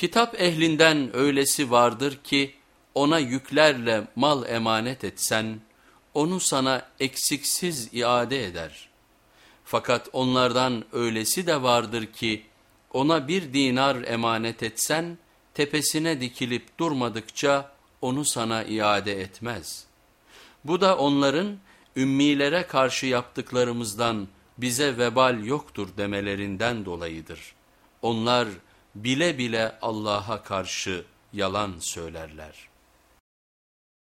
Kitap ehlinden öylesi vardır ki ona yüklerle mal emanet etsen onu sana eksiksiz iade eder. Fakat onlardan öylesi de vardır ki ona bir dinar emanet etsen tepesine dikilip durmadıkça onu sana iade etmez. Bu da onların ümmilere karşı yaptıklarımızdan bize vebal yoktur demelerinden dolayıdır. Onlar bile bile Allah'a karşı yalan söylerler.